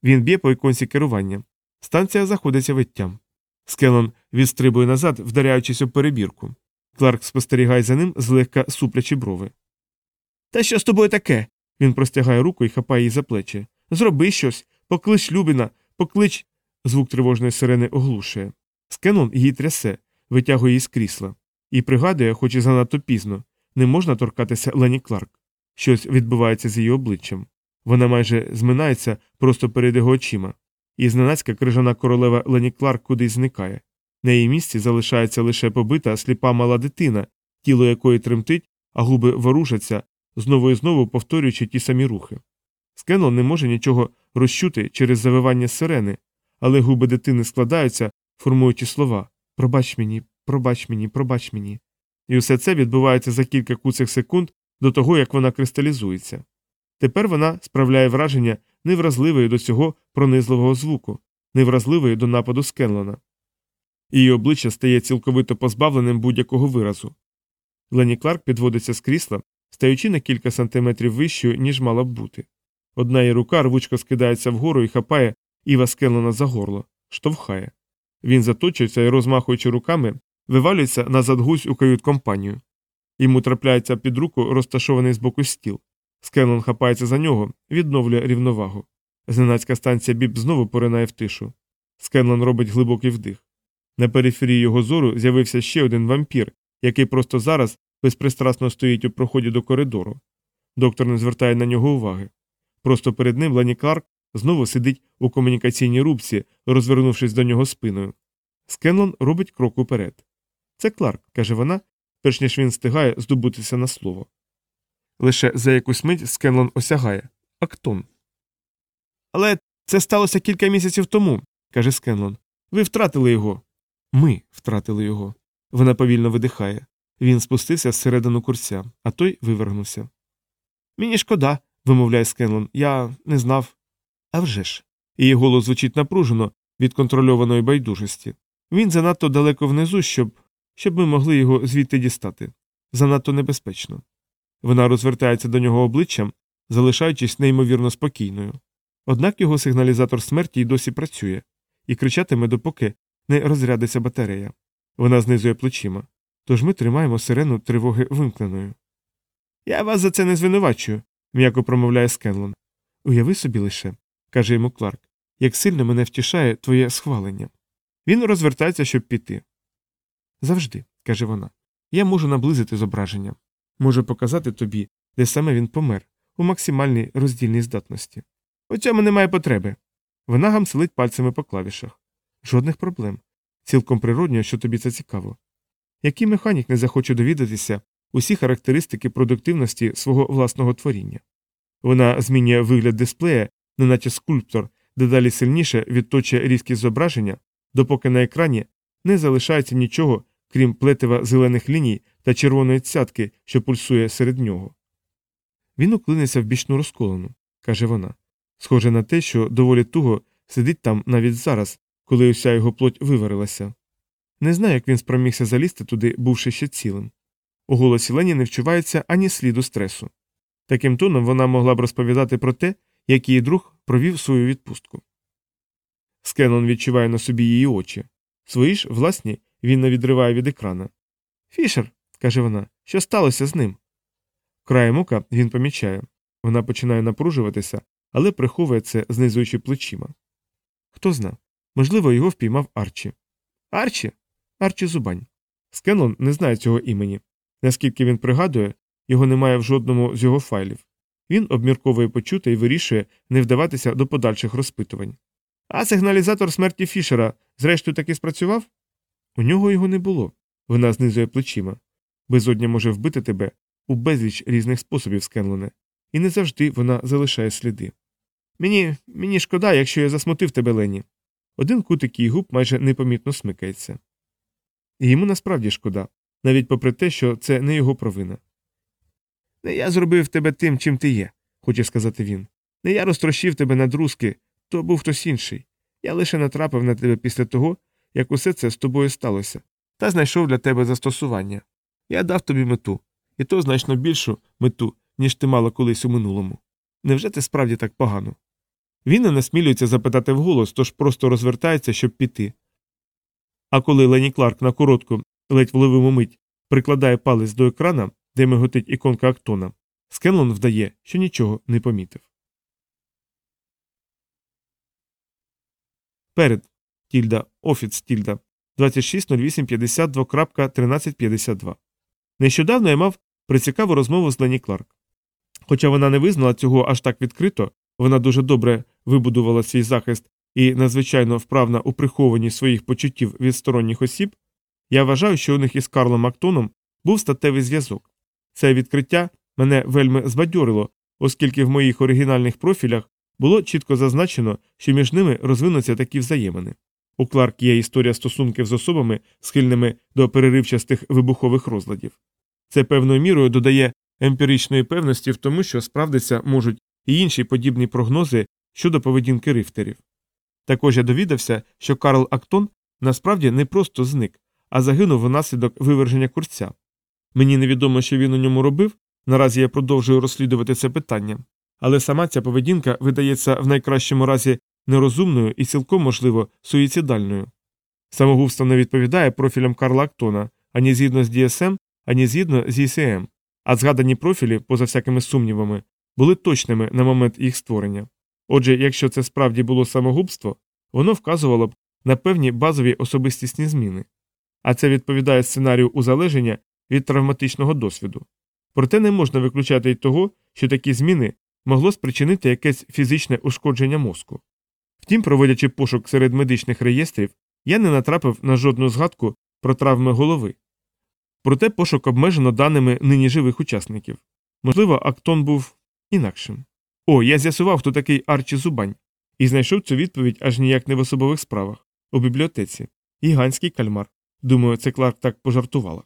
Він б'є по іконці керування. Станція заходиться виттям. Скелон відстрибує назад, вдаряючись об перебірку. Кларк спостерігає за ним, злегка суплячи брови. Та що з тобою таке? Він простягає руку і хапає її за плечі. Зроби щось, поклич Любіна, поклич. Звук тривожної сирени оглушує. Скенон її трясе, витягує її з крісла. І пригадує, хоч і занадто пізно, не можна торкатися Лені Кларк. Щось відбувається з її обличчям. Вона майже зминається просто перед його очима. І зненацька крижана королева Лені Кларк кудись зникає. На її місці залишається лише побита сліпа мала дитина, тіло якої тремтить, а губи ворушаться, знову і знову повторюючи ті самі рухи. Скенон не може нічого розчути через завивання сирени, але губи дитини складаються, формуючи слова Пробач мені, пробач мені, пробач мені. І усе це відбувається за кілька куцих секунд до того, як вона кристалізується. Тепер вона справляє враження невразливої до цього пронизливого звуку, невразливої до нападу Скенлона. Її обличчя стає цілковито позбавленим будь-якого виразу. Лені Кларк підводиться з крісла, стаючи на кілька сантиметрів вищою, ніж мала б бути. Одна її рука рвучко скидається вгору і хапає Іва Скенлона за горло, штовхає. Він заточується і, розмахуючи руками, вивалюється назад гусь у кают компанію. Йому трапляється під руку розташований збоку стіл. Скенлон хапається за нього, відновлює рівновагу. Зненацька станція біб знову поринає в тишу. Скенлон робить глибокий вдих. На периферії його зору з'явився ще один вампір, який просто зараз безпристрасно стоїть у проході до коридору. Доктор не звертає на нього уваги. Просто перед ним Лені Кларк знову сидить у комунікаційній рубці, розвернувшись до нього спиною. Скенлон робить крок уперед. Це Кларк, каже вона, перш ніж він встигає здобутися на слово. Лише за якусь мить Скенлон осягає Актон. Але це сталося кілька місяців тому, каже Скенлон. Ви втратили його. Ми втратили його. Вона повільно видихає. Він спустився всередину курця, а той вивергнувся. Мені шкода, вимовляє Скенлон. Я не знав. «А вже ж». Її голос звучить напружено від контрольованої байдужості. Він занадто далеко внизу, щоб щоб ми могли його звідти дістати. Занадто небезпечно. Вона розвертається до нього обличчям, залишаючись неймовірно спокійною. Однак його сигналізатор смерті й досі працює, і кричатиме, допоки не розрядиться батарея. Вона знизує плечима. Тож ми тримаємо сирену тривоги вимкненою. Я вас за це не звинувачую, м'яко промовляє Скенлон. Уяви собі лише, каже йому Кларк, як сильно мене втішає твоє схвалення. Він розвертається, щоб піти. Завжди, каже вона, я можу наблизити зображення, можу показати тобі, де саме він помер, у максимальній роздільній здатності. У цьому немає потреби. Вона гамселить пальцями по клавішах. Жодних проблем. Цілком природньо, що тобі це цікаво. Який механік не захоче довідатися усі характеристики продуктивності свого власного творіння? Вона змінює вигляд дисплея, неначе скульптор, дедалі сильніше відточує різкість зображення, допоки на екрані не залишається нічого, крім плетива зелених ліній та червоної цятки, що пульсує серед нього. Він уклиниться в бічну розколену, каже вона. Схоже на те, що доволі туго сидить там навіть зараз, коли уся його плоть виварилася. Не знаю, як він спромігся залізти туди, бувши ще цілим. У голосі Лені не вчувається ані сліду стресу. Таким тоном вона могла б розповідати про те, як її друг провів свою відпустку. Скеннон відчуває на собі її очі. Свої ж, власні, він не відриває від екрана. Фішер, каже вона, що сталося з ним? Краєм ока він помічає. Вона починає напружуватися, але приховує це, знизуючи плечима. Хто зна, можливо, його впіймав Арчі. Арчі? Арчі Зубань. Скенлон не знає цього імені. Наскільки він пригадує, його немає в жодному з його файлів. Він обмірковує почуте і вирішує не вдаватися до подальших розпитувань. А сигналізатор смерті Фішера, зрештою, таки спрацював? У нього його не було. Вона знизує плечима. Безодня може вбити тебе у безліч різних способів, Скенлене, і не завжди вона залишає сліди. Мені мені шкода, якщо я засмутив тебе, Лені. Один кутик її губ майже непомітно смикається. І йому насправді шкода, навіть попри те, що це не його провина. Не я зробив тебе тим, чим ти є, хоче сказати він. Не я розтрощив тебе на друзки, то був хтось інший. Я лише натрапив на тебе після того, як усе це з тобою сталося, та знайшов для тебе застосування. Я дав тобі мету, і то значно більшу мету, ніж ти мала колись у минулому. Невже ти справді так погано? Він не насмілюється запитати вголос, тож просто розвертається, щоб піти. А коли Лені Кларк на коротку, ледь вловиму мить, прикладає палець до екрана, де миготить іконка Актона, Скенлон вдає, що нічого не помітив. Перед тільда офіс тільда 260852.1352. Нещодавно я мав прицікаву розмову з Лені Кларк. Хоча вона не визнала цього аж так відкрито, вона дуже добре вибудувала свій захист і надзвичайно вправна у прихованні своїх почуттів від сторонніх осіб, я вважаю, що у них із Карлом Актоном був статевий зв'язок. Це відкриття мене вельми збадьорило, оскільки в моїх оригінальних профілях було чітко зазначено, що між ними розвинуться такі взаємини. У Кларк є історія стосунків з особами, схильними до переривчастих вибухових розладів. Це певною мірою додає емпіричної певності в тому, що справдиться можуть і інші подібні прогнози щодо поведінки рифтерів. Також я довідався, що Карл Актон насправді не просто зник, а загинув внаслідок виверження курця. Мені невідомо, що він у ньому робив, наразі я продовжую розслідувати це питання, але сама ця поведінка видається в найкращому разі нерозумною і цілком, можливо, суїцидальною. Самогубство не відповідає профілям Карла Актона ані згідно з DSM, ані згідно з ECM, а згадані профілі, поза всякими сумнівами, були точними на момент їх створення. Отже, якщо це справді було самогубство, воно вказувало б на певні базові особистісні зміни, а це відповідає сценарію узалеження від травматичного досвіду. Проте не можна виключати й того, що такі зміни могло спричинити якесь фізичне ушкодження мозку. Втім, проводячи пошук серед медичних реєстрів, я не натрапив на жодну згадку про травми голови. Проте пошук обмежено даними нині живих учасників. Можливо, Актон був інакшим. О, я з'ясував, хто такий Арчі Зубань, і знайшов цю відповідь аж ніяк не в особових справах, у бібліотеці. Гігантський кальмар. Думаю, це Кларк так пожартувала.